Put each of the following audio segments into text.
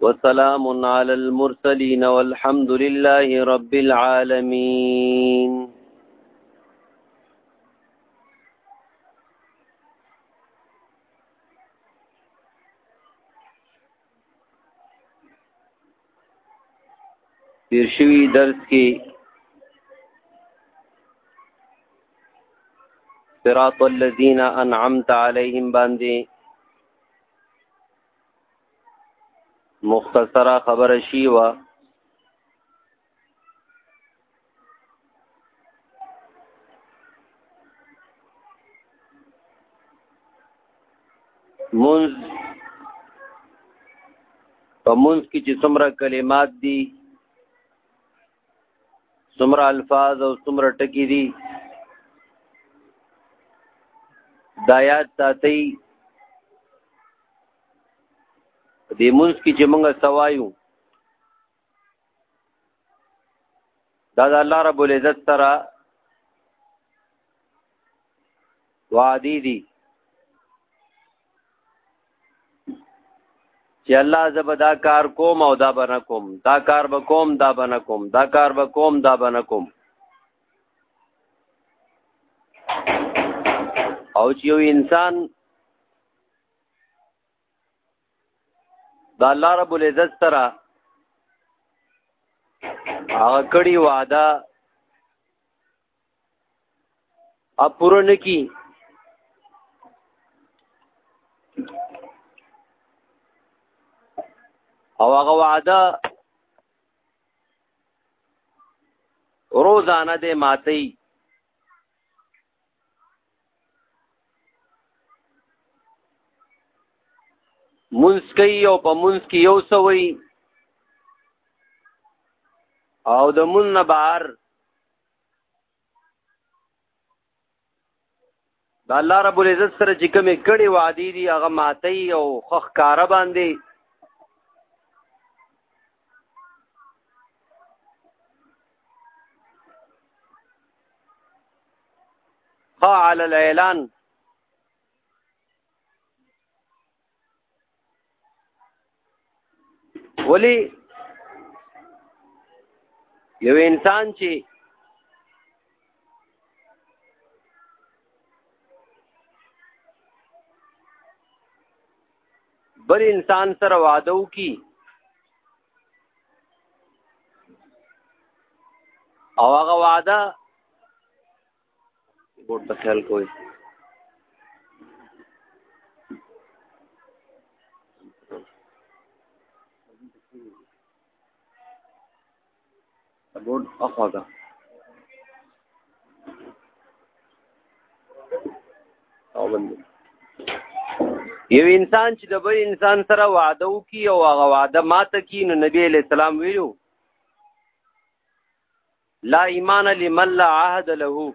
وسلام على المرسلين والحمد لله رب العالمين تیر شوی درس کې صراط الذين انعمت عليهم باندې مختصره خبره شی و منز په منز کې چې څومره کلمات دي څومره الفاظ او څومره ټکی دي دایات تاتی دې مونږ کې چې مونږه سوایو دا د الله رب العزت سره وعدی دي چې الله زب دا کار کوم او دا بنه کوم دا کار به کوم دا بنه کوم دا کار به کوم دا بنه کوم او چې یو انسان دا الله رب العزت سره هغه کړي وعده ا پوره نکی او هغه وعده روزانه دې ماتي منس کوي او په منس کې یو سوي او د من نه بهر دا الله رب العزت سره چې کومې کړي وعده دي هغه ماتي او خخ کار باندې قا على الاعلان ولی یو انسان چې بل انسان سره وعده وکي او هغه وعده بورډ ته خیال کوئ بورډ اخوا ده او باندې یو انسان چې د بل انسان سره وعده وکي او هغه وعده ماته کی نو نبی علیہ السلام ویلو لا ایمان لمن لا عهد له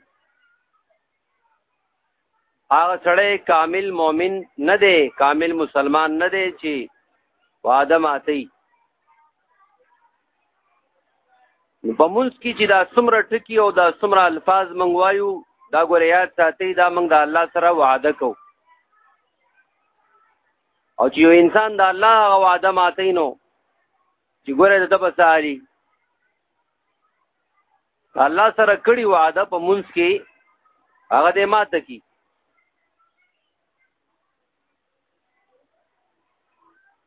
هغه سړی کامل مؤمن نه دی کامل مسلمان نه دی چې وعده ماتي په منځ کې چې دا څومره ټکی او دا څومره الفاظ مونږ وایو دا ګوره یاد ساتي دا مونږ د الله سره وعده کو او چې یو انسان د الله هغه وعده ماتي نو چې ګوره د تبساری الله سره کړی وعده په منځ کې هغه دې ماته کی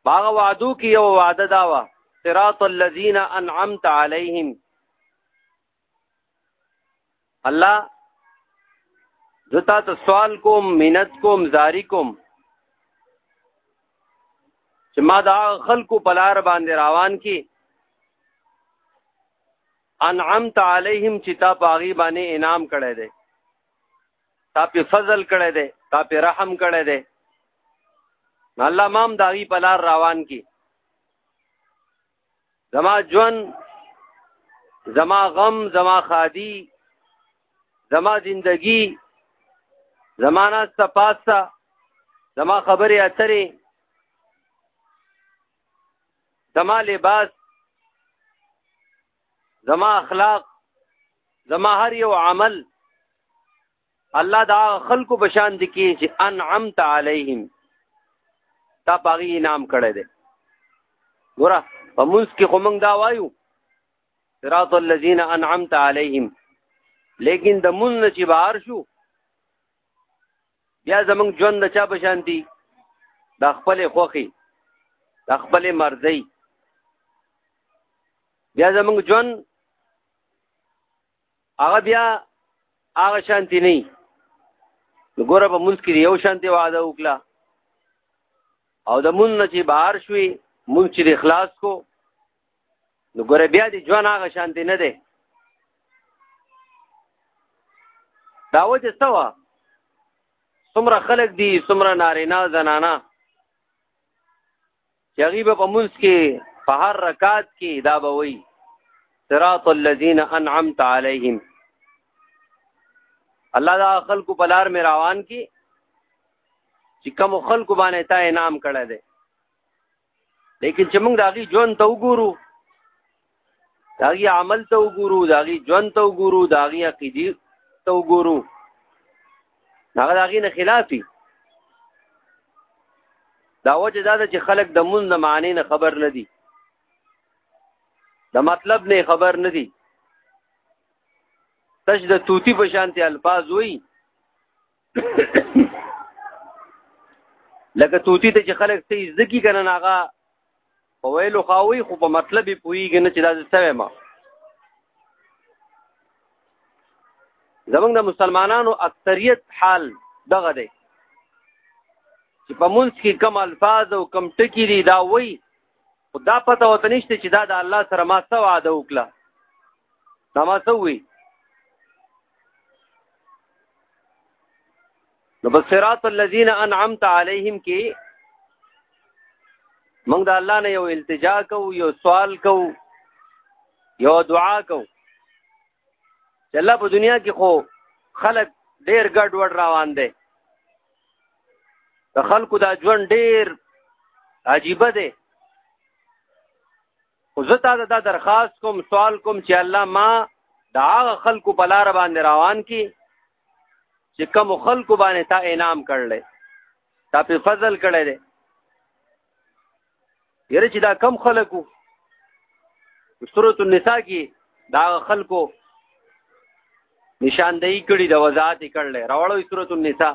باغ وعدو کې یو وعده دا و صراط الذين انعمت عليهم الله زتا ته سوال کوم مینت کوم زاری کوم چې ما دا خلکو په لار باندې روان کی انعمت علیهم چې تا پاغي باندې انعام کړی دی تا په فضل کړی دی تا په رحم کړی دی الله مام داغي په لار روان کی زما جون زما غم زما خادي زما زندگی زما ناس تپاسا زما خبرې اترې زما لباس زما اخلاق زما هر یو عمل الله دا خلکو په شان دي کې چې انعمت علیهم تا پاغي انعام کړی دی ګوره په موږ کې خو موږ دا وایو صراط الذین انعمت علیهم لیکن د مون نه چې بهر شو بیا زمونږ ژوند د چا په شان دي د خپل خوخي د خپل مرضی بیا زمونږ ژوند هغه بیا هغه شانتی نه ګوره په مونږ کې یو شانتی وعده وکړه او د مونږ نه چې بهر شوي مونږ چې اخلاص کو نو ګوره بیا دې ژوند هغه شانتی نه دی دا وجه څه وه څومره خلک دي څومره نارینه زنانه یغیب په منځ کې په هر رکعت کې دا به وایي صراط الذين انعمت عليهم الله دا خلق په لار مې روان کی چې کوم خلق باندې تا انعام کړی دی لیکن چې موږ داغي ژوند ته وګورو داغي عمل ته وګورو داغي ژوند ته وګورو داغي عقیدی ته وګورو هغه داغي نه خلافي دا وجه دا ده چې خلک د مونږ د معنی نه خبر نه دي د مطلب نه خبر نه دي تش د توتی په شانتي الفاظ وي لکه توتی ته چې خلک ته زدکی کنه هغه په ویلو خاوي خو په مطلب یې پوهېږي نه چې دا څه وایم زمونږ د مسلمانانو اکثریت حال دغه دی چې په منځ کې کم الفاظ او کم ټکي دي دا وایي خو دا پته ورته نشته چې دا د الله سره ما څه وعده وکړه دا ما څه وویل نو بس صراط الذين انعمت عليهم کې موږ د الله نه یو التجا کو یو سوال کو یو دعا کو چې الله په دنیا کې خو خلک ډیر ګډ وډ روان دي د خلکو دا ژوند ډیر عجیب دی خو زه تا دا درخواست کوم سوال کوم چې الله ما دا خلکو په لار باندې روان کی چې کوم خلکو باندې تا انعام کړل تا په فضل کړی دی یره چې دا کم خلکو سورۃ النساء کې دا خلکو نشاندهی کړي د وضاحت کړل راوړو سورۃ النساء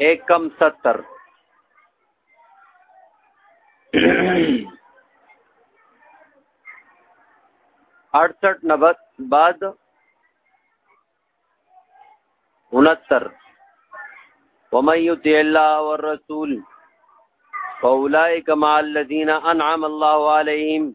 ایک کم ستر اڑسٹھ نبت بعد انہتر ومن يطع الله والرسول فاولئك مع الذين انعم الله عليهم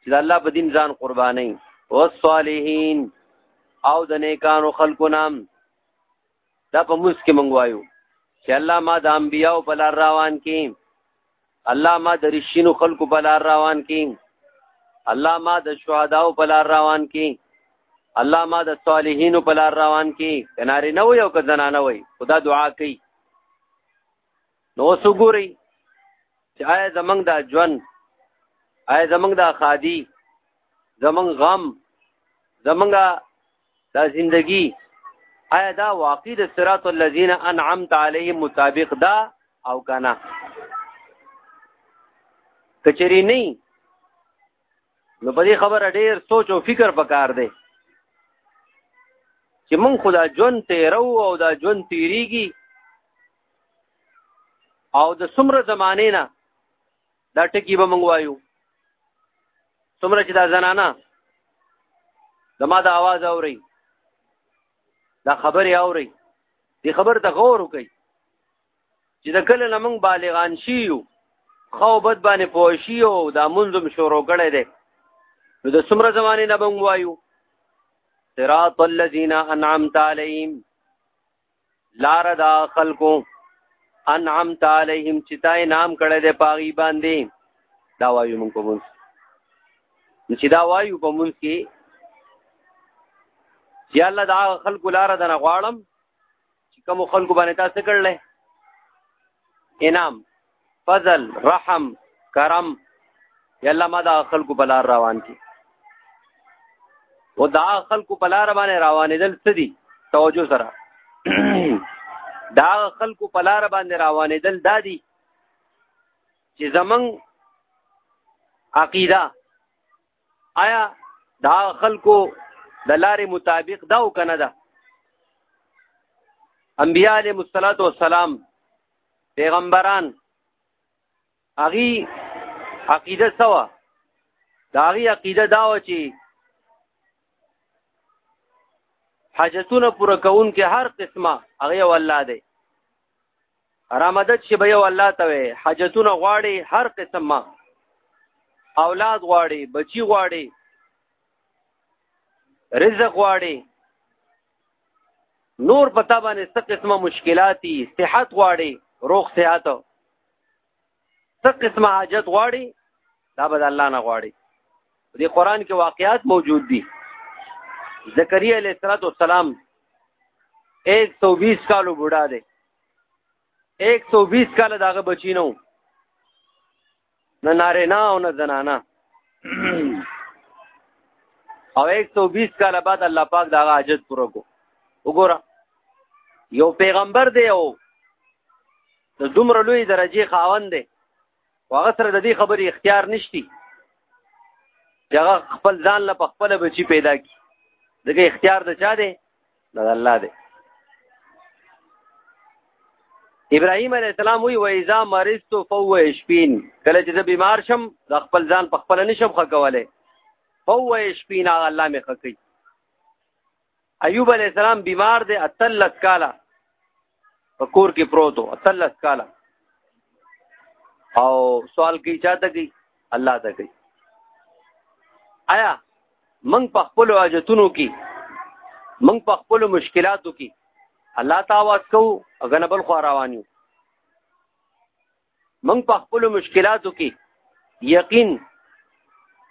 چې د الله په دین ځان قرباني او صالحین او د نیکانو خلکو نام دا په موږ کې منغوایو چې الله ما د انبیاو په لار روان کې الله ما د رښینو خلکو په لار روان کې الله ما د شهداو په لار روان کې الله ما د صالحینو په لار روان کې کناري نه وي او که زنانه وي خدا دعا کوي نو اوس وګورئ چې آیا زمونږ دا ژوند آیا زمونږ دا خادي زمونږ غم زمونږ دا زندگی آیا دا واقعي د صراط الذین انعمت علیهم مطابق دا او کنه کچری نه نو په دې خبره ډېر سوچ او فکر پکار دی چې مونږ خدا ژوند تیرو او دا ژوند تیریږي او د څومره زمانه نه دا ټکی به مونږ وایو څومره چې دا زنانه زما د आवाज اوري دا خبره اوري دې خبر ته غور وکړي چې د کله لمنګ بالغان شي یو خو بد باندې پوښي او دا منظم شروع کړي دي نو د څومره زمانه نه بنګ وایو صراط الذين انعمت عليهم لار دا خلکو انعمت علیهم چې تا انعام کړی دی په هغوی باندې دا وایو مونږ په مونږ چې دا وایو په مونږ کې چې الله دا خلکو لار دنه غواړم چې کوم خلکو باندې تاسو کړلې انعام فضل رحم کرم یلا ما دا خلکو په لار روان کی او دا خلکو په لار باندې روانېدل څه دي توجه سره دا خلکو په لار باندې روانېدل دا دي چې زمنګ عقیده آیا دا خلکو د لارې مطابق دا او کنه ده انبیاء علیهم الصلوات والسلام پیغمبران هغه عقیده سوا دا هغه عقیده دا و چې حاجتونه پوره کون کې هر قسمه هغه والله دی رامدد شي به یو الله ته وي حاجتونه غواړي هر قسم ما اولاد غواړي بچي غواړي رزق غواړي نور پتا باندې څه قسمه مشکلاتي صحت غواړي روغ صحت څه قسمه حاجت غواړي دا به الله نه غواړي دې قران کې واقعات موجود دي زکریا علیہ السلام 120 کالو بوډا دی 120 کاله داغه بچینو نه نارینه او نه زنانه او 120 کاله بعد الله پاک داغه حاجت پوره کو وګوره یو پیغمبر دی او د دومره لوی درجه خاوند دی هغه سره د دې خبرې اختیار نشتی چې هغه خپل ځان له خپل بچی پیدا کی دغه اختیار د چا دی د الله دی ابراهيم عليه السلام وی وایزا مرضت فهو اشفين کله چې زه بیمار شم د خپل ځان په خپل نشم خکواله فهو اشفين الله می خکی ایوب علیہ السلام بیمار دی اتلس کالا په کور کې پروت و تلس کاله او سوال کوي چاته کوي الله ته کوي آیا موږ په خپل حاجتونو کې موږ په خپل مشکلاتو کې الله ته आवाज کوو اګنه بل خو روانیو موږ په خپل مشکلاتو کې یقین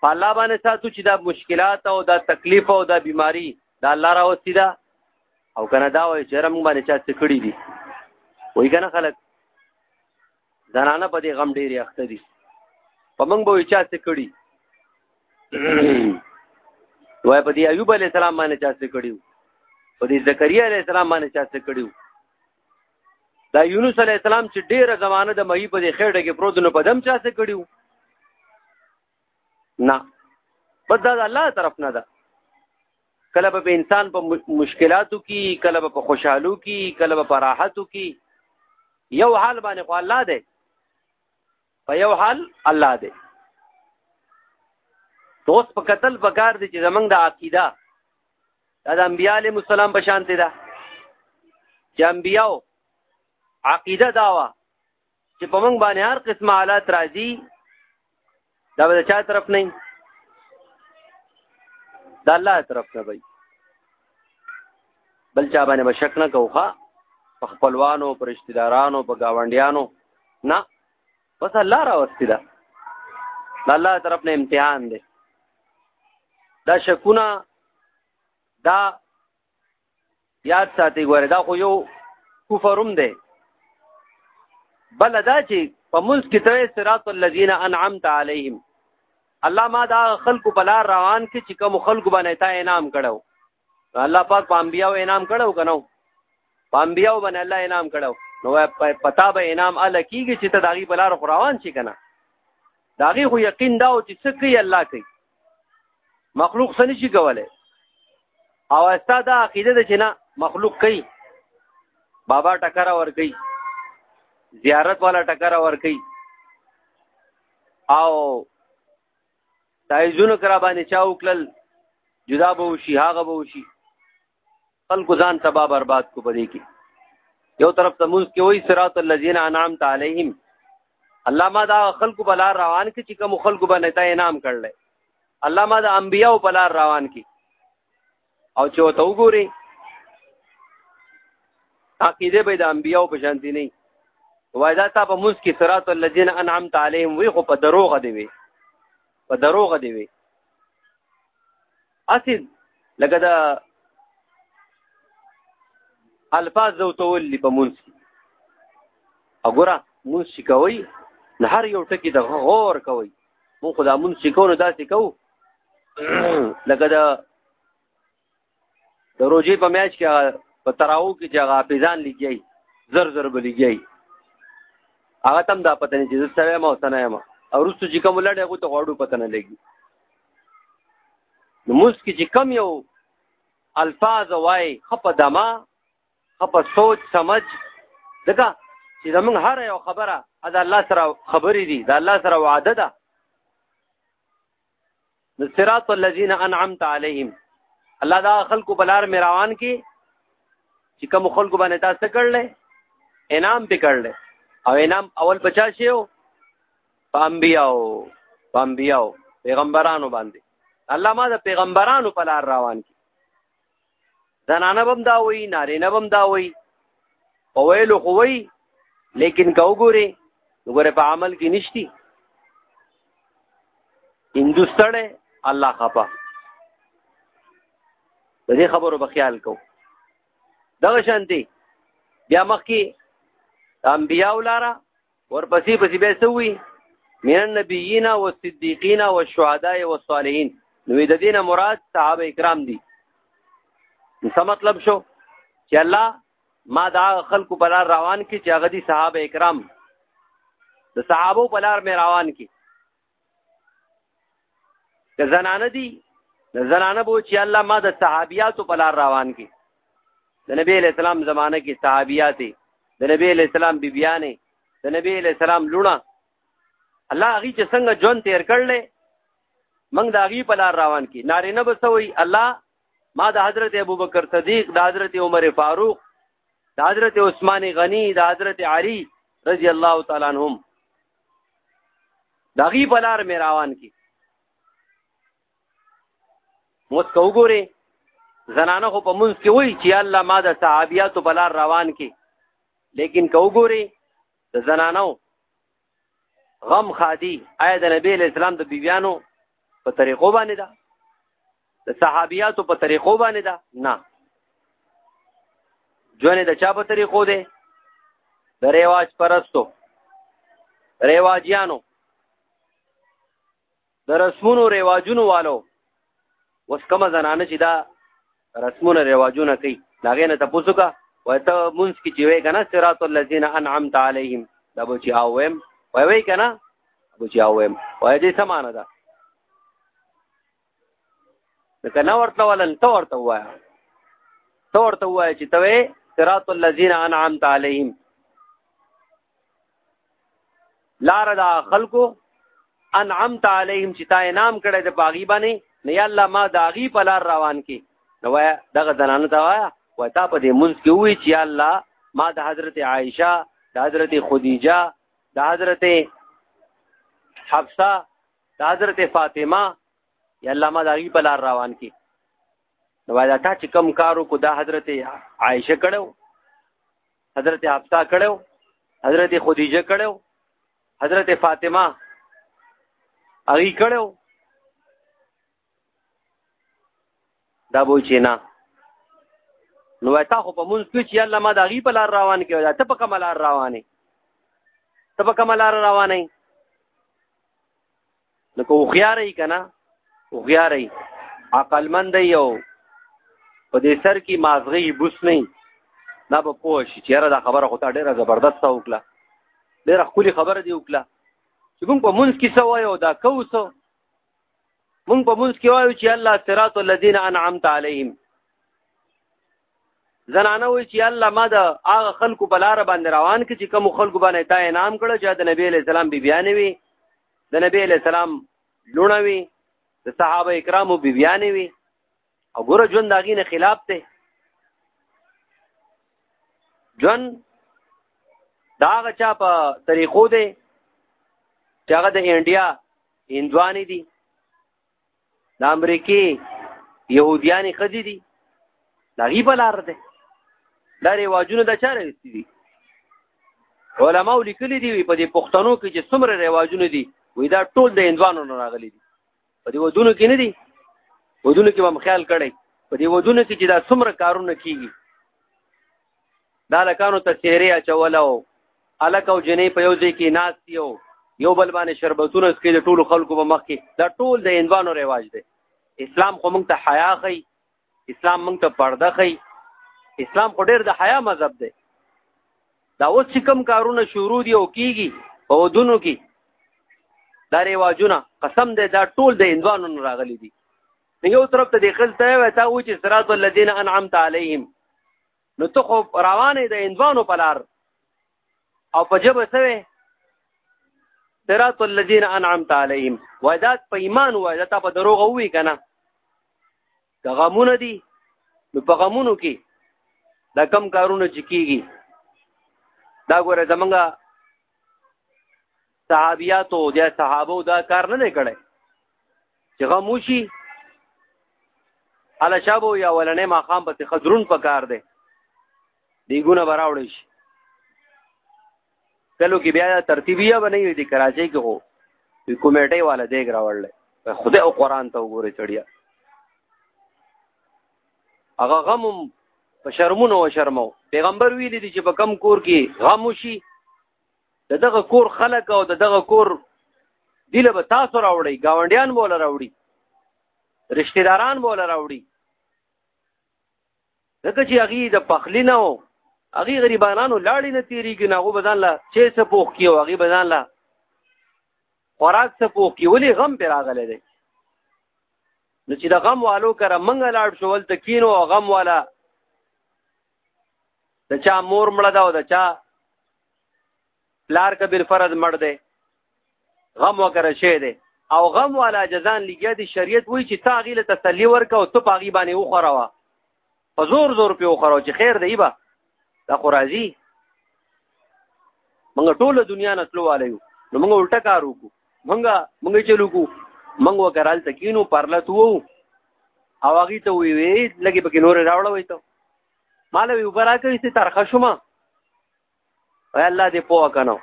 په الله باندې ساتو چې دا مشکلات او دا تکلیف او دا بیماری دا الله راوستي ده او کنه دا وایي چې رم باندې چا څه کړی دي وایي کنه خلک زنانه په دې غم ډېری اخته دي په موږ به چا څه کړی وای په دې ایوب علی السلام باندې چا څه کړیو په دې زکریا علی السلام باندې چا څه کړیو دا یونس علی السلام چې ډیره زمانه د مهي په خېټه کې پروت نو په دم چا څه کړیو نه بس دا الله طرف نه ده کله به انسان په مشکلاتو کې کله به په خوشحالو کې کله به په راحتو کې یو حال باندې خو الله دی په یو حال الله دی دوست په قتل پکار دی چې زمنګ د عقیده د انبیاء علیهم السلام په شان دی دا چې انبیاء عقیده داوا چې په موږ باندې هر قسم حالات راځي دا به چا طرف نه دا الله طرف نه وي بل چا باندې بشک نه کوخه په خپلوانو پر رشتہ دارانو په گاونډیانو نه بس الله را وستي دا الله طرف نه امتحان دی دا شکونه دا یاد ساتي ګوره دا خو یو کفروم دی بل دا چې په ملک کې ته صراط الذين انعمت عليهم الله ما دا خلکو په لار روان کې چې کوم خلکو باندې تا انعام کړو الله پاک په انبیاو انعام کړو کنو په انبیاو باندې الله انعام کړو نو پتا به انعام الله کیږي چې ته داغي په لار روان شي کنه داغي خو یقین دا او چې څه کوي الله کوي مخلوق څه نشي کولای او استا دا عقیده ده چې نه مخلوق کوي بابا ټکر ور کوي زیارت والا ټکر ور کوي او تایزونو کرا باندې چا وکړل جدا به وشي هغه به وشي خلکو ځان تبا برباد کو پدې کې یو طرف ته موږ کې وای صراط الذین انعمت علیهم الله ما دا خلکو بلا روان کې چې کوم خلکو باندې تا انعام کړل الله ما دا انبیاء بلا روان کې او چې وته وګوري عقیده به د انبیو په شان دي نه وای دا تا په موږ کې صراط الذين انعمت عليهم وی خو په دروغ دی وی په دروغ دی وی اسی لکه دا الفاظ زو تول په موږ وګوره موږ کوي هر یو ټکی د غور کوي مو خدا مون سکو نه داسې کو لکه دا د روزي په میاش کې په تراو کې چې هغه حافظان لګي زر زر به لګي هغه تم دا پته نه چې زه سوي ما وسنه ما او رستو چې کوم لړ هغه ته غوړو پته نه لګي نو موس کې چې کم یو الفاظ وای خپ دما په سوچ سمج دغه چې زمونږ هر یو خبره دا الله سره خبرې دي دا الله سره وعده ده صراط الذين انعمت عليهم الله دا خلکو بلار مې روان کی چې کوم خلکو باندې تاسو کړل انعام به کړل او انعام اول بچا شیو پامبیاو پامبیاو پیغمبرانو باندې الله ما د پیغمبرانو په لار روان کی زنانه بم دا وای نارینه بم دا وای په ویلو خو وای لیکن که وګوري وګوره په عمل کې نشتی هندوستړې الله خپا د دې خبرو په خیال کو دغه شانتي بیا مخکې انبیاء ولاره ورپسې پسې به څه وي من النبیین او الصدیقین او الشهداء او الصالحین نو د دې نه مراد صحابه کرام دي څه مطلب شو چې الله ما دا خلکو په لار روان کی چې هغه دي صحابه کرام د صحابه په لار مې روان کی که زنانه دي د زنانه بو چې الله ما د صحابياتو په لار روان کی د نبی له سلام زمانه کې صحابياتي د نبی له سلام بیبيانې د نبی له سلام لونه الله هغه چې څنګه جون تیر کړل موږ د هغه په لار روان کی نارینه بسوي الله ما د حضرت ابوبکر صدیق د حضرت عمر فاروق د حضرت عثمان غنی د حضرت علی رضی الله تعالی عنهم دغی بلار مې روان کی موږ کوګوري زنانه خو په منځ کې وای چې الله ما د صحابياتو بلار روان کی لیکن کوګوري د زنانو غم خادي آیا د نبی اسلام د بیبيانو په طریقو باندې ده د صحابياتو په طریقو باندې ده نه ژوند د چا په طریقو ده د ریواج پرستو ریواجیانو د رسمونو رواجونو والو وس کومه زنانه چې دا رسمونه رواجونه کوي دا غینه تاسو کا وای ته مونږ کې چې وای کنه صراط الذین انعمت علیهم دا به چې اوم وای وای کنه به چې اوم وای دې سمانه ده دا کنه ورته ولن تو ورته وای تو ورته وای چې ته صراط الذین انعمت علیهم لار دا خلکو انعمت علیهم چې تا انعام کړی د باغی باندې نه یا الله ما داغي په لار روان کې نو وای دغه زنانه تا وای وای تا په دې منځ کې وی چې الله ما د حضرت عائشه د حضرت خدیجه د حضرت حفصه د حضرت فاطمه یا الله ما داغي په لار روان کې نو وای دا تا چې کم کارو کو د حضرت عائشه کړو حضرت حفصه کړو حضرت خدیجه کړو حضرت فاطمه اغي کړو دا بوي چې نه نو تا خو په مونږ کې چې الله ما دا غي په لار روان کې دا ته په کوم لار روانې ته په کوم لار روانې لکه هوښیار یې کنه هوښیار یې عقلمند یې او په دې سر کې مازغې بوس نه دا به پوه شي چې یاره دا خبره خو تا ډېره زبردسته وکړه ډېره ښکلې خبره دې وکړه چې موږ په مونځ کې څه وایو دا کوو څه مونږ په مونږ کې وایو چې الله صراط الذين انعمت عليهم زنانه وی چې الله ما د هغه خلکو په لار باندې روان کې چې کوم خلکو باندې تا انعام کړو چې د نبی له سلام بی بیان وی د نبی علی السلام لونه وی د صحابه کرامو بیبیانې وی او ګوره ژوند داغي نه خلاف ته ژوند داغه چا په طریقو دی چې هغه د انډیا هندواني دي د امریکې يهوديانې خدي دي دا غي بلار ده دا رواجونه د چاره وستي دي علماء لیکلي دي په دې پښتنو کې چې څومره رواجونه دي وې دا ټول د اندوانو نه راغلي دي په دې ودونو کې نه دي ودونو کې هم خیال کړي په دې ودونو کې چې دا څومره کارونه کیږي دا لکانو ته چهره اچوله او الک او جنې په یو ځای کې ناست یو یو بل باندې شربتونه سکي د ټولو خلکو په مخ کې دا ټول د انوانو رواج دی اسلام خو موږ ته حیا خي اسلام موږ ته پرده خي اسلام خو ډېر د حیا مذهب دی دا اوس چې کوم کارونه شروع دي او کیږي په ودونو کې دا رواجونه قسم دی دا ټول د انوانو راغلي دي یو طرف ته د خلته وي تا و چې صراط الذين انعمت عليهم نو ته خو روانې د اندوانو په لار او په جبه سوي صراط الذين انعمت عليهم وذات په ایمان و ذات په دروغ وی کنه که غمونه دي نو په غمونو کې دا کم کارونه چې کیږي دا ګوره زمونږه صحابياتو د صحابو دا کار نه کړي چې غموشي اله شابو یا ولنې ماقام په خضرون په کار دی دیګونه براوړی شي کلو کې بیا ترتیبیه بنې وي د کراچۍ کې هو کمیټې والا دیګ راوړل خدای او قران ته وګوري چړیا هغه غم په شرمونو او شرمو پیغمبر ویل دي چې په کم کور کې غم وشي د دغه کور خلک او د دغه کور دیله به تاسو راوړي گاونډیان بول راوړي رشتہ داران بول راوړي دغه چې هغه د پخلی نه وو هغه غریبانو لاړې نه تیریږي نه هغه بدن لا چې څه پوخ کیو هغه بدن لا خوراک څه پوخ کی ولې غم پر راغله دی نو چې د غم والو کرا منګ لاړ شول تکینو غم والا د چا مور مړه ده او د چا پلار کبیر فرض مړ دی غم وکړه شي دی او غم والا جزان لګیا دی شریعت وای چې تا غیله تسلی ورکا او ته پاغي باندې وخوراوه په زور زور په وخوراو چې خیر دی با دا خو راځي موږ ټول دنیا نه تلواله یو نو موږ الټا کار وکړو منګه منګه چلو کو منګ وکرال تکینو پرلت وو او هغه ته وی وی لګي پکې نور راوړل وای ته مال وی وبرا کوي سي ترخه شوما وای الله دې پوه کنو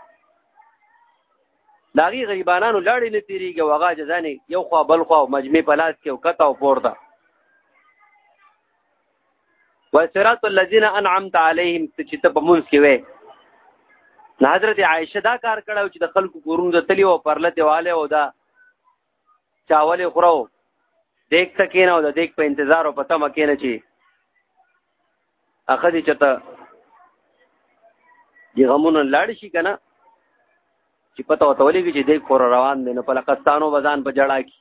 داغي غریبانو لاړې نه تیریږي وغه جزانه یو خوا بل خوا مجمع پلاس کې او کته او پورته وصراط الذين انعمت عليهم چې ته په مونږ کې وې نه حضرت عائشه دا کار کړو چې د خلکو کورونو ته تلی او پرلته والے او دا چاول خورو دیک تکینه او د دیک په انتظار او پته مکینه چی اخه دې چته دی غمونه لاړ شي کنه چې پته وته ولګي چې دیک خور روان دی نو په لقستانو بزان په جړا کی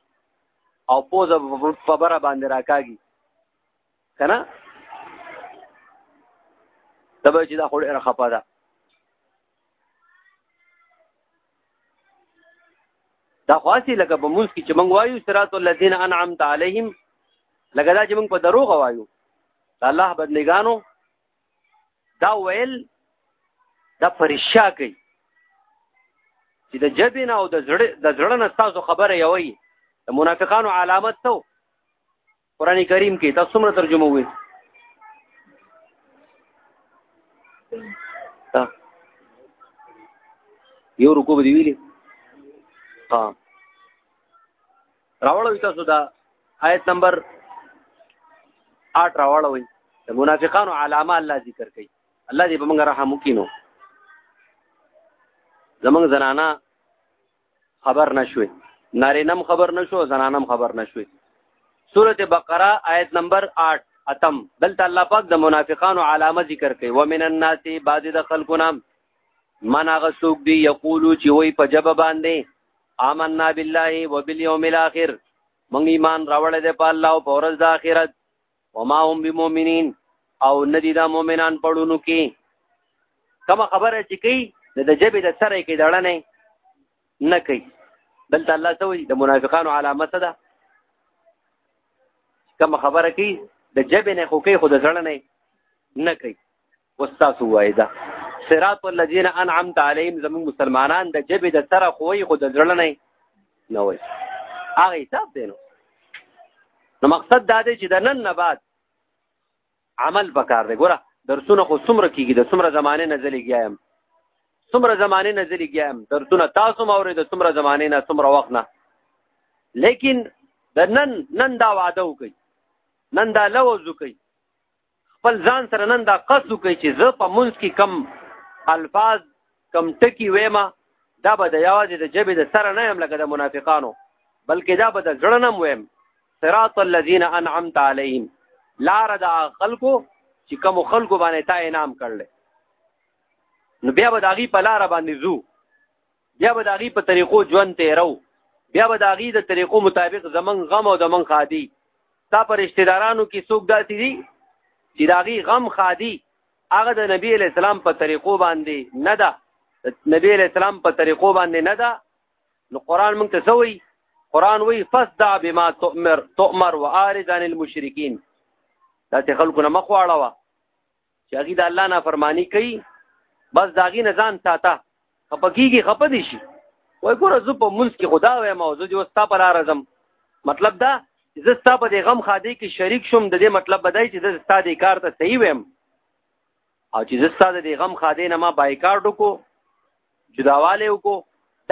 او پوز په بره باندې راکاږي کنه تبه چې دا خو ډېره خپه ده دا خاصی لکه په موږ کې چې موږ وایو صراط الذين انعمت عليهم لکه دا چې موږ په دروغ وایو الله بدنګانو دا ویل دا پرشا کوي چې د جبین او د زړه د زړه نه تاسو خبره یوي د منافقانو علامت ته قران کریم کې تاسو څومره ترجمه وې تا یو رکو به دی ویلې ها راوړل تاسو دا آیت نمبر 8 راوړل وي د منافقانو علامه الله ذکر کوي الله دې په موږ رحم وکینو زمنګ زنانا خبر نشوي نارینم خبر نشو زنانم خبر نشوي سوره بقره آیت نمبر 8 اتم دلته الله پاک د منافقانو علامه ذکر کوي ومن الناس بعض د خلقنا من هغه څوک دی یقولو چې وای په جب باندې آمنا بالله وبالیوم الاخر مونږ ایمان راوړل دی په الله او په ورځ د آخرت وما هم بمؤمنین او ندی دا مؤمنان پړونو کې کوم خبره چې کوي د جبه د سره کې دړنه نه کوي بل ته الله سوي د منافقانو علامه ده کوم خبره کوي د جبه نه خو کوي خو د زړه نه نه کوي واستاسو وایدا صراط الذين انعمت عليهم زمون مسلمانان د جبه د سره خوې خو د زړه نه نه وای هغه حساب دی نو نو مقصد دا دی چې د نن نه بعد عمل پکار دی ګوره درسونه خو څومره کیږي د څومره زمانه نه ځلېږم څومره زمانه نه ځلېږم درسونه تاسو مورې د څومره زمانه نه څومره وخت نه لیکن د نن نن دا وعده وکي نن دا لوز وکي خپل ځان سره نن دا قصد کوي چې زه په منځ کې کم الفاظ کم ټکی ویم دا به د یوازې د جبې د سره نه یم لکه د منافقانو بلکې دا به د زړه نه ویم صراط الذین انعمت علیهم لار د خلکو چې کوم خلکو باندې تا انعام کړل نو بیا به داغي په لار باندې زو بیا به د هغې په طریقو ژوند تیرو بیا به د هغې د طریقو مطابق زمونږ غم او زمونږ خادي ستا په رشتهدارانو کې څوک داسې دي چې د هغې غم خادي هغه د نبی علیه السلام په طریقو باندې نه ده نبی علیه السلام په طریقو باندې نه ده نو قرآن مونږ ته څه وایي قرآن وایي فصدع بما تؤمر تؤمر وعارض عن المشرکین داسې خلکو نه مخ واړوه چې هغه د الله نافرمانی کوي بس داغي نزان ساته خپکیږي خپ دي شي وای ګور زه په منځ کې خدا وایم او زه جو ستا پر ارزم مطلب دا زه ستا په دې غم خادي کې شریک شوم د دې مطلب بدای چې زه ستا دې کار ته صحیح ویم او چې زه ستا دې غم خادي نه ما بایکاټ وکړو جداواله وکړو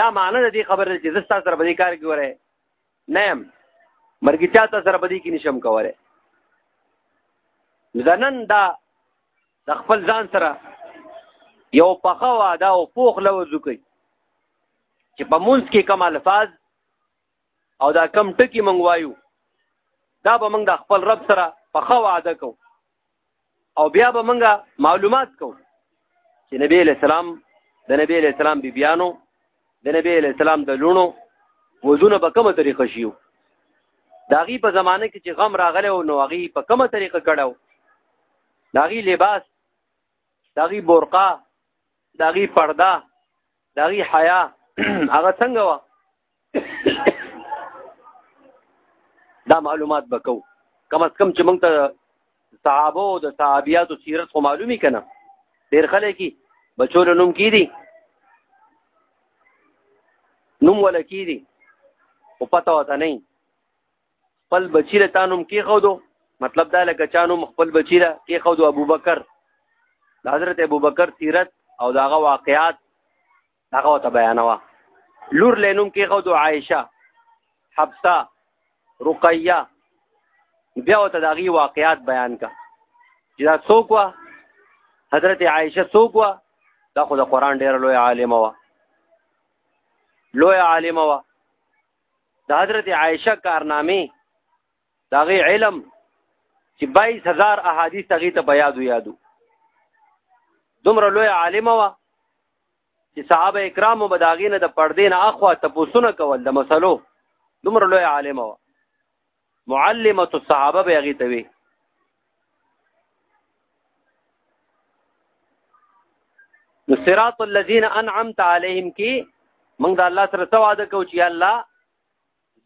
دا معنی د دې خبره چې زه ستا سره په دې کار کې وره نیم مرګی چا ته سره بدی کې نشم کوله ځنن دا د خپل ځان سره یو پخه واده او پوخ لوځ کوي چې په مونږ کې کم الفاظ او دا کم ټکی مونږ وایو دا به مونږ د خپل رب سره پخه واده کوو او بیا به موږ معلومات کوو چې نبی علیہ السلام د نبی علیہ السلام بی بیانو د نبی علیہ السلام د لونو وزونه په کومه طریقه شیو داغي په زمانه کې چې غم راغله او نو هغه په کومه طریقه کړو داغي لباس داغي برقه داغي پرده داغي حیا هغه څنګه و دا معلومات بکو کم از کم چې موږ ته صحابه او د صحابيات او سیرت خو معلومي کنه ډیر خلک کی بچو له نوم کی دي نوم ولا کی دي او پته وته نه خپل بچی له تانوم کی خو دو مطلب دا لکه چانو خپل بچی له کی خو دو ابوبکر حضرت ابوبکر سیرت او داغه واقعات هغه ته بیانوا لور لینوم کې غو د عائشه حفصه رقیه بیا ته دغه واقعیات بیان کا چې دا څوک وا حضرت عائشه څوک وا دا خو د قران ډیر لوی عالم وا لوی عالم وا د حضرت عائشه کارنامه داغه علم چې 22000 احادیث هغه ته بیادو یادو دومره لوی عالم وا چې صحابه کرام به داغې نه د پردې نه اخوا تپوسونه کول د مسلو دومره لوی عالم وا معلمه الصحابه به هغه ته وی نو صراط الذين انعمت عليهم کې موږ د الله سره څه وعده کوو چې الله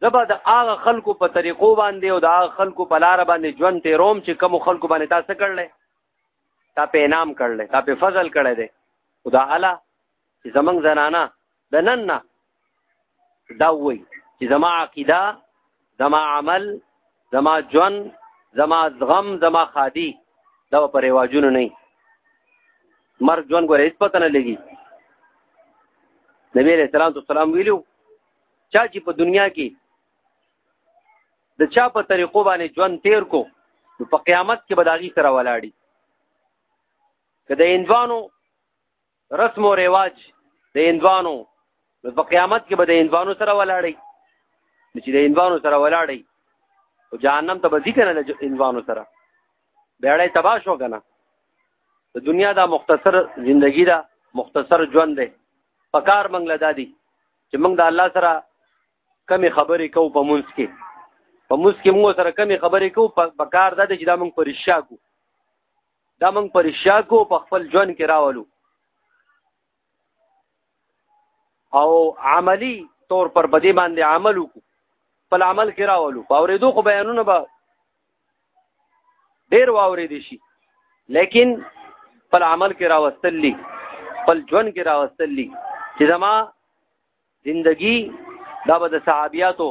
زبا د هغه خلکو په طریقو باندې او د هغه خلکو په لار باندې ژوند تیروم چې کوم خلکو باندې تاسو کړل تا په انعام کړل تا په فضل کړل دي خدا اعلی چې زمنګ زنانا د نن نه دا وای چې زما عقیده زما عمل زما ژوند زما زغم زما خادي دا په رواجونو نه مرګ ژوند ګورې هیڅ پته نه لګي نبی علیہ السلام تو سلام ویلو چا چې په دنیا کې د چا په طریقو باندې ژوند تیر کو نو په قیامت کې به داغي سره ولاړی که د انځوانو رسم او رواج د انځوانو نو په قیامت کې به د انځوانو سره ولاړی چې د انځوانو سره ولاړی او جهنم ته به ځی کنه د انځوانو سره بیړې تباہ شو کنه د دنیا دا مختصر ژوندۍ دا مختصر ژوند دی پکار منګل دادی چې موږ د الله سره کمی خبرې کو په مونږ کې په مونږ کې موږ سره کمی خبرې کو په کار ده چې دا موږ پرشا کو دا موږ پرشا کو په خپل ژوند کې راولو او عملی طور پر بدی باندې عمل وکړو په عمل کې راولو په اورېدو خو بیانونه به ډیر واورې دي شي لیکن خپل عمل کې راوستلی خپل ژوند کې راوستلی چې زما زندگی دا به د صحابیاتو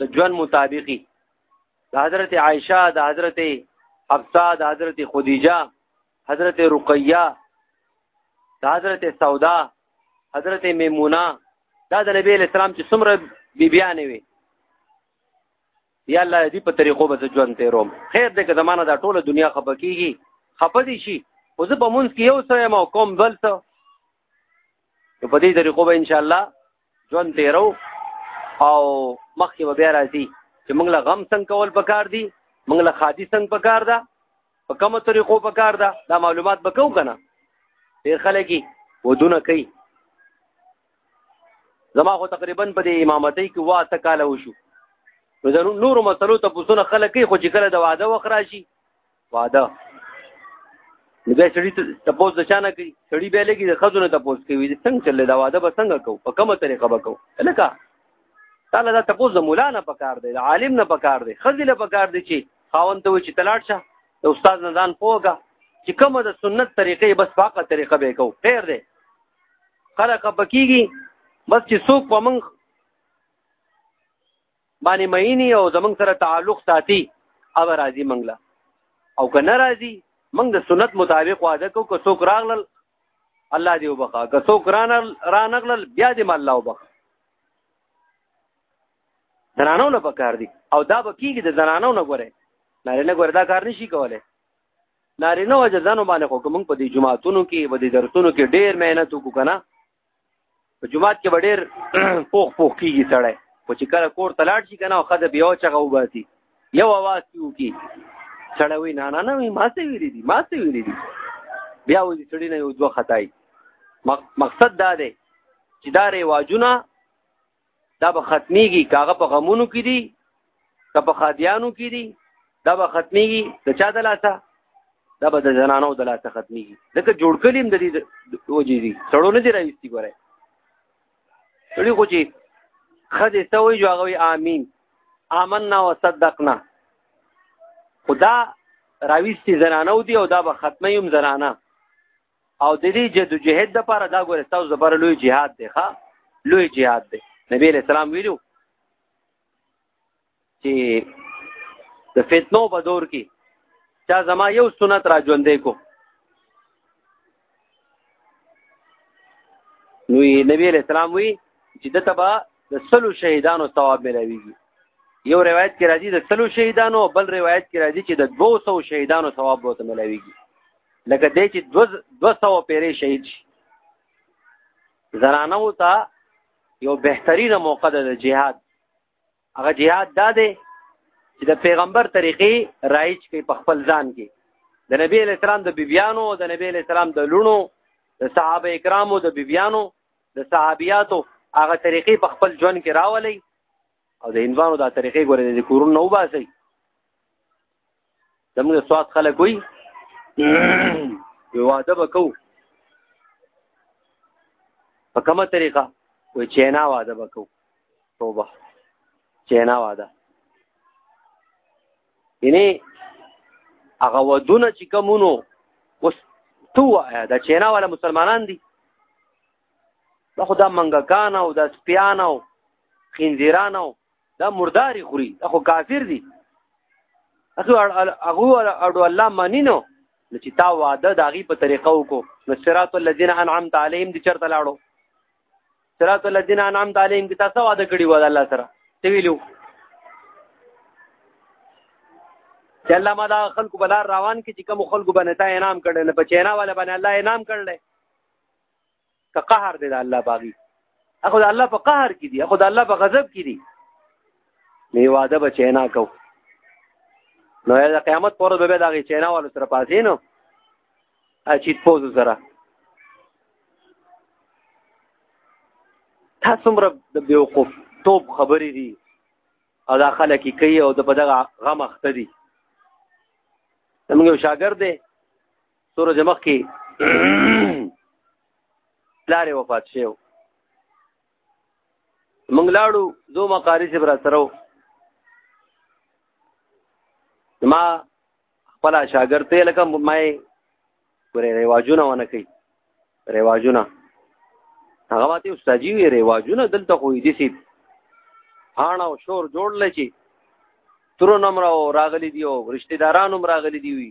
د ژوند مطابقي د حضرت عائشه د حضرت حفصه د حضرت خدیجه حضرت رقیه د حضرت سودا حضرت میمونه دا د نبی اسلام چې څومره بیبیانې وي یا الله دې په طریقو به ژوند تیروم خیر دې که زمانه دا ټوله دنیا خپه کیږي خپه دي شي او زه په مونږ کې یو سره ما کوم بل څه په دې طریقو به ان شاء الله ژوند تیرو او مخکې به بیا راځي چې موږ له غم څنګه کول پکار دي موږ له خادي څنګه پکار ده په کومو طریقو پکار ده دا معلومات به کوو کنه ډیر خلک ودونه کوي زما خو تقریبا په دې امامتۍ کې وا ته کاله وشو نو د نورو مسلو ته پوسونه خلک کوي خو چې کله د واده وخت راشي واده نو بیا سړي تپوس د چا نه کوي سړي بیا لګي د ښځو نه تپوس کوي څنګه چلې دا واده به څنګه کوو په کومه طریقه به کوو هلکه تاله دا تپوس د مولا نه پکار دی د عالم نه پکار دی ښځې له پکار دی چې خاوند ته وایي چې ته لاړ شه د استاد نه ځان پوهږه چې کومه د سنت طریقې بس پاکه طریقه به یې کوو خیر دی خره خپکیږي بس چې څوک په موږ باندې مینی او زمنګ سره تعلق ساتي او راضي منګلا او که ناراضي موږ د سنت مطابق وعده کو که څوک راغلل الله دې وبخا که څوک رانل رانغلل بیا دې الله وبخا زنانو له پکار دي او دا به کیږي د زنانو نه ګوره نارینه ګوره دا کار نشي کولای نارینه او ځانو باندې خو کوم په دې جمعاتونو کې په دې درسونو کې ډېر مهنت وکړو کنه په جمعات کې به ډېر پوخ پوخ کیږي سړی خو چې کله کور ته لاړ شي کنه او خده بیا چغه وباسي یو اواز کیو کی سړی وی نه نه نه ما څه ویلي دي ما څه ویلي دي بیا وایي سړی نه یو دوه خدای مقصد دا دی چې دا رواجونه دا به ختميږي کاغه په غمونو کې دي که په خادیانو کې دي دا به ختميږي د چا د لاسه دا به د زنانو د لاسه ختميږي ځکه جوړ کلیم د دې وجې دي سړو نه دي راوستي ګوره سړي خو چې خځې ته وایي جو هغه وایي آمین آمنا وصدقنا خدا راويستي زنانو دي او دا به ختمي هم زنانه او د دې جدوجهد د پاره دا ګوره تاسو د پاره لوی جهاد دی ښا لوی جهاد دی نبی له سلام ویلو چې د فتنو په دور کې چا زما یو سنت را ژوندې کو نو نبی له سلام وی چې د تبا د سلو شهیدانو ثواب ملويږي یو روایت کې راځي د سلو شهیدانو بل روایت کې راځي چې د 200 شهیدانو ثواب به ته ملويږي لکه دې چې دو دو سو پیرې شهید شي زنانو ته یو بهترینه موقع ده د جهاد هغه جهاد دا دی چې د پیغمبر طریقې رایج کوي په خپل ځان کې د نبی علی السلام د بیبیانو د نبی علی السلام د لونو د صحابه کرامو د بیبیانو د صحابیاتو هغه طریقې په خپل ژوند کې راولي او د هندوانو دا طریقې ګورې د کورونو نه وباسي زموږ سواد خلک وي واده به کوو په کومه طریقه وي چینا واده به کوو توبه چینا واده یعنی هغه ودونه چې کومونو اوس تو وایا دا چینا والا مسلمانان دي دا خو دا منګکان او دا سپیان او خنزیران او دا مرداري خوري دا خو کافر دي اخو هغه اډو الله مانی نو چې تا وعده د هغې په طریقه وکړو نو صراط الذین انعمت علیهم دې چېرته لاړو صراط الذین انعمت علیهم کې تا څه وعده کړې وه د الله سره څه ویلو چې الله ما دا خلکو به لار روان کړي چې کوم خلکو باندې تا انعام کړی نه په چینا والا باندې الله انعام کړی که قهر دی د الله باغی اخو د الله په قهر کې دي اخو د الله په غضب کې دي نه واده به چینا کو نو د قیامت پر به دا غي چینا ول سره پاسې نو اچیت پوز سره تاسو مر د بیوقوف توپ خبرې دي او دا خلک کوي او د په دغه غم اخته دي زموږ شاګرد دی سورو جمخ کی پلار وفات شو مونږ لاړو دو مقاری چې برا سره ما خپل شاګرد ته لکه ما ګورې ریواجونه ونه کوي ریواجونه هغه ماته استاد جی ریواجونه دلته خو دې سي هاڼه او شور جوړ لچی ترو نمبر او راغلي دی او رشتہ دارانو راغلي دی وی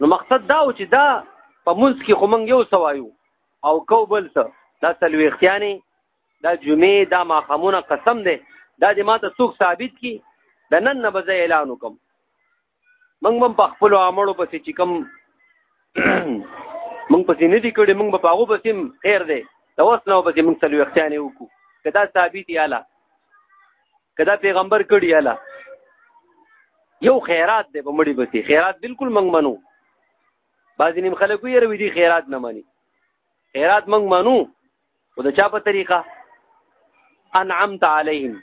نو مقصد دا و چې دا په منځ کې خو مونږ یو سوایو او کو بل څه دا سلويختيانې دا جمعې دا ماخمونه قسم دی دا دې ماته څوک ثابت کی د نن نه بځای اعلان وکم مونږ هم په خپل عامړو پسې چې کم مونږ پسې نه دی کړی مونږ په هغه پسې خیر دی دا اوس نو پسې مونږ سلويختيانې وکړو کدا ثابت یاله کدا پیغمبر کړی الا یو خیرات دی په مړی بسی خیرات بالکل منګ منو بعض نیم خلکو یې روي دي خیرات نه مانی خیرات منګ منو او د چا په طریقه انعمت علیهم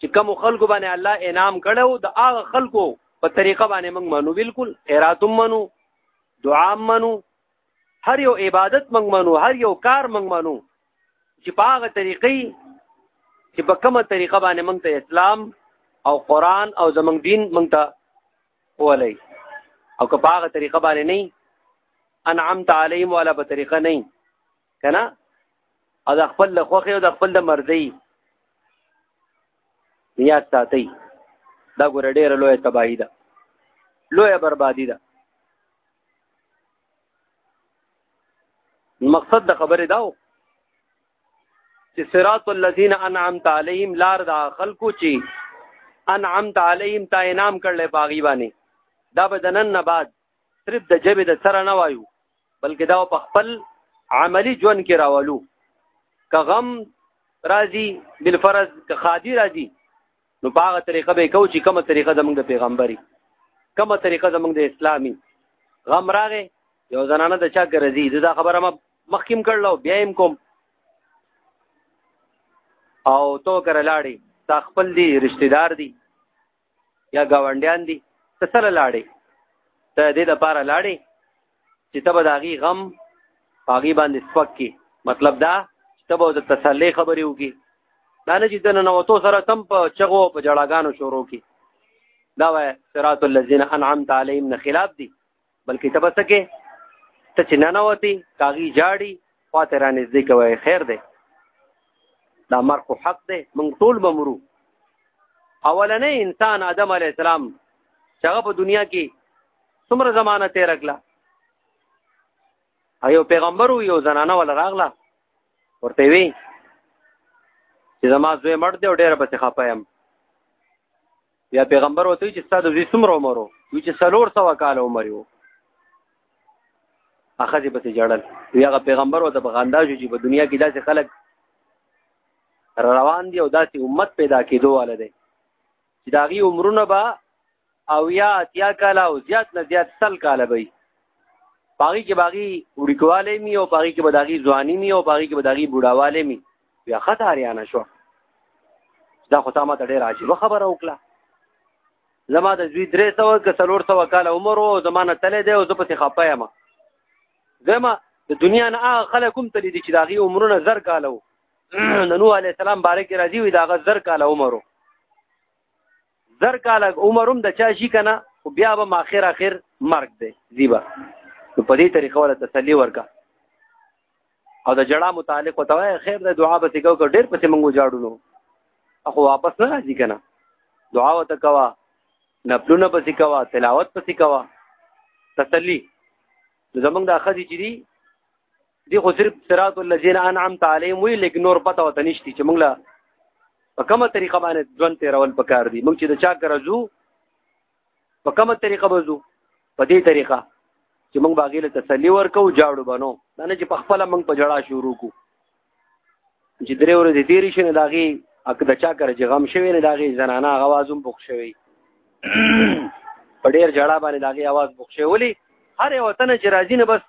چې کوم خلکو باندې الله انعام کړو د هغه خلکو په طریقه باندې موږ منو بالکل خیرات منو دعا منو هر یو عبادت موږ منو هر یو کار موږ منو چې په هغه طریقې چې په کومه طریقه باندې موږ ته اسلام او قران او زمونږ دین موږ ته ولای او که په هغه طریقه باندې نه انعمت علیهم ولا په طریقه نه کنه او د خپل خوخه او د خپل د مرضی یاد ساتي دا ګور ډېر لوی تباہی ده لوی بربادی ده مقصد د خبرې داو چې صراط الذين انعمت عليهم لار دا خلکو چې انعمت عليهم تا انعام کړل باغی باندې دا بدنن نه بعد صرف د جبه د سره نه وایو بلکې دا په خپل عملی ژوند کې راولو که غم راځي بل فرض که خادي راځي نو په هغه طریقه به کو چې کومه طریقه زمونږ د پیغمبري کومه طریقه زمونږ د اسلامي غم راغې یو زنانه د چا ګرځي دا خبره ما مخکیم کړل او بیا هم کوم او تو کر لاړې تا خپل دي رشتہ دار دي یا گاونډیان دي ته سره لاړې ته دې د پاره لاړې چې ته به د هغې غم په هغې باندې سپک کې مطلب دا چې ته به د تسلۍ خبرې وکړي دا نه چې د ننوتو سره تم په چغو او په جړاګانو شروع کړي دا وایه صراط الذین انعمت علیهم نه خلاف دي بلکې ته به څه کې ته چې ننوتې کاغي جاړي خوا ته رانږدې کوی خیر دی دا مر خو حق دی موږ ټول به مرو اولنې انسان آدم علیه السلام چې هغه په دنیا کې څومره زمانہ تیر کړه ایو پیغمبر یو زنانه ولا راغله ورته وی چې زما زوی مړ دی او ډیره پسې خپایم بیا پیغمبر وته چې ستاسو زوی څومره عمر وو چې سلور سو کال عمر وو اخذ به جړل وی هغه پیغمبر وته په غانداج چې په دنیا کې داسې خلک روان دي او داسې امت پیدا کېدو والے دی چې د هغوی عمرونه به او یا اتیا کاله او زیات نه زیات سل کاله به وي په هغوی کې به هغوی وړیکوالی مي او په هغوی کې به د هغوی ځواني مي او په هغوی کې به د هغوی بوډاوالی مي بیا ښه تاریانه شوه دا خو تا ما ته ډېره عجیبه خبره وکړه زما د زوی درې سوه که څلور سوه کاله عمر و زما نه تللی دی او زه پسې خپه یم دویمه د دنیا نه هغه خلک هم تللی دي چې د هغوی عمرونه زر کاله و د نوح علی السلام باره کې راځي وي دا غ زر کال عمر زر کال عمر هم د چا شي کنه خو بیا به ماخر اخر مرګ دی زیبا نو په دې طریقه ولا تسلی ورکا او د جړه متعلق وته خیر د دعا به څنګه کو ډیر پسې مونږ جاړو نو اخو واپس نه راځي کنه دعا وته کوا نپلونه پسې کوا تلاوت پسې کوا تسلی زمونږ د اخذ چې دي دی خو صرف صراط الذين انعمت عليهم وی لیک نور پته وته نشتی چې موږ لا په کومه طریقه باندې ژوند تیرول پکار دي موږ چې د چا کرځو په کومه طریقه بزو په دې طریقه چې موږ باغې له تسلی ورکو جاړو بنو دا نه چې په خپل موږ په جړا شروع کو چې درې ورځې تیرې شنه داغي اک د چا کر چې غم شوی نه داغي زنانه غوازم بوخ شوی په ډیر جړا باندې داغي आवाज بوخ شوی ولی هر یو وطن چې راځي نه بس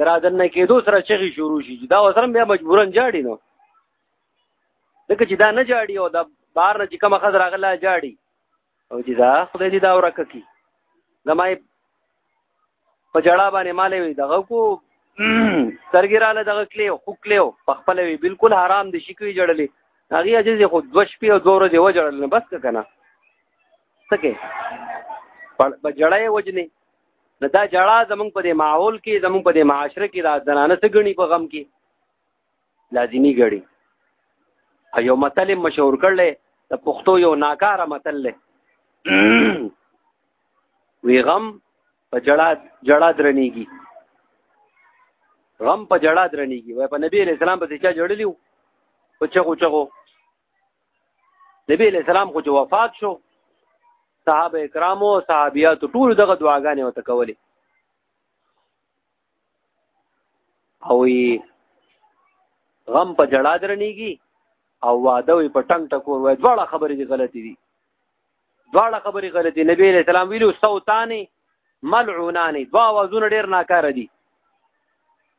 درادن نه کېدو سره چغي شروع شي دا وسره بیا مجبورن جاړي نو دغه چې دا نه جاړي او دا بار نه چې کوم خزر اغلا جاړي او چې دا خدای دې دا ورکه کی زمای په جړا باندې مالې وي دغه کو سرګراله دغه کلی او خکلی او پخپل وی بالکل حرام دي شي کوي جړلې هغه اجازه خو دوه شپې او دوه ورځې وجړل نه بس کنه سکه په جړای وجنی نو دا جړا زمونږ په دې ماحول کې زمونږ په دې معاشره کې دا زنانه څه ګڼي په غم کې لازمی ګړي ایو متل مشهور کړل د پښتو یو ناکاره متل له وی غم په جړا جړا درنیږي غم په جړا درنیږي وای په نبی علیہ السلام په ځکه جړلیو په چغو چغو نبی علیہ السلام خو چې وفات شو صحابه کرامو او صحابياتو ټول دغه دعاګانې وته کولې او غم په جړا درنيږي او واده وي په ټنګ ټکور وای دواړه خبرې دي غلطي دي دواړه خبرې غلطي نبی علیہ السلام ویلو صوتانی ملعونانی دوا وازونه ډیر ناکاره دي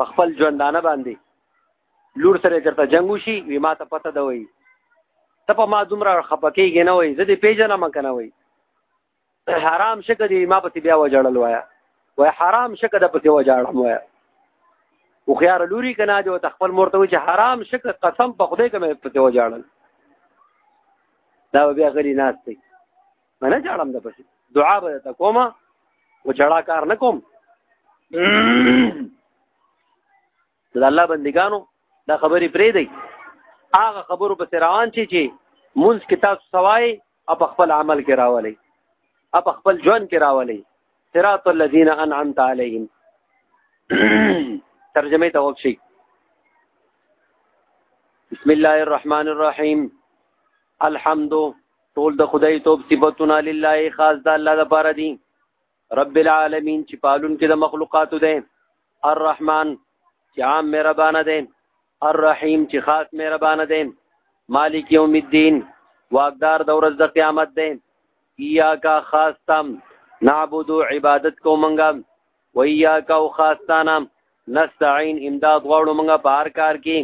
په خپل ژوندانه باندې لور سره چرته جنگ وشي وی ما ته پته ده وای ته په ما دومره خپکیږي نه وای زه دې پیژنم کنه وای حرام شکه دې ما په بیا وجړل وایا وای حرام شکه د په وجړم وایا خو خيار لوري کنه دی او خپل مرته وي چې حرام شک قسم په خدای کوم په ته وجاړل دا بیا غلی ناس دی منه جاړم د پسې دعا به تا کوم او جړا کار نه کوم د الله بندګانو دا خبرې پرې دی هغه خبرو په روان شي چې مونږ کې تاسو سوای اپ خپل عمل کې راولي اپ خپل ژوند کې راولي صراط الذين انعمت عليهم ترجمه ته وښي بسم الله الرحمن الرحيم الحمد ټول د خدای توپ صفاتونه لله خاص د الله لپاره دي رب العالمین چې پالون کې د مخلوقات ده الرحمن چې عام مهربان ده الرحیم چې خاص مهربان ده مالک یوم الدین واقدار د ورځ د قیامت ده ایاک خاص تم نعبدو عبادت کو منګم و ایاک او خاص تانا نستعين امداد غواړو منګه په هر کار کې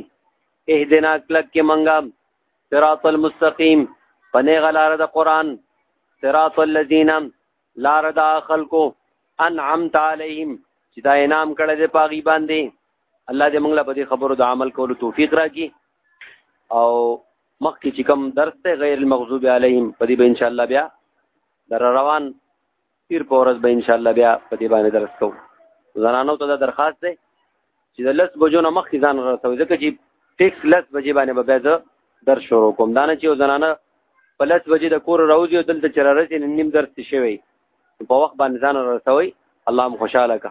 اهدنا کلک کې منګم صراط المستقیم پنه غلار د قران صراط الذین لار د خلقو انعمت علیهم چې دا انعام کړه دې پاغي باندې الله دې موږ له دې خبرو د عمل کولو توفیق راکړي او مخکې چې کوم درس ته غیر المغضوب علیهم په دې به ان شاء الله بیا در روان پیر په ورځ به ان شاء الله بیا په دې باندې درس کوو زنانو ته دا درخواست دی چې د لس بجو نه مخکې ځان رسوي ځکه چې ټیکس لس بجې باندې به بیا زه درس شروع کوم دا نه چې یو زنانه په لس بجې د کور راوځي او دلته چې رارسي نیم درس شوی په وخت باندې ځان رسوي الله هم خوشحاله که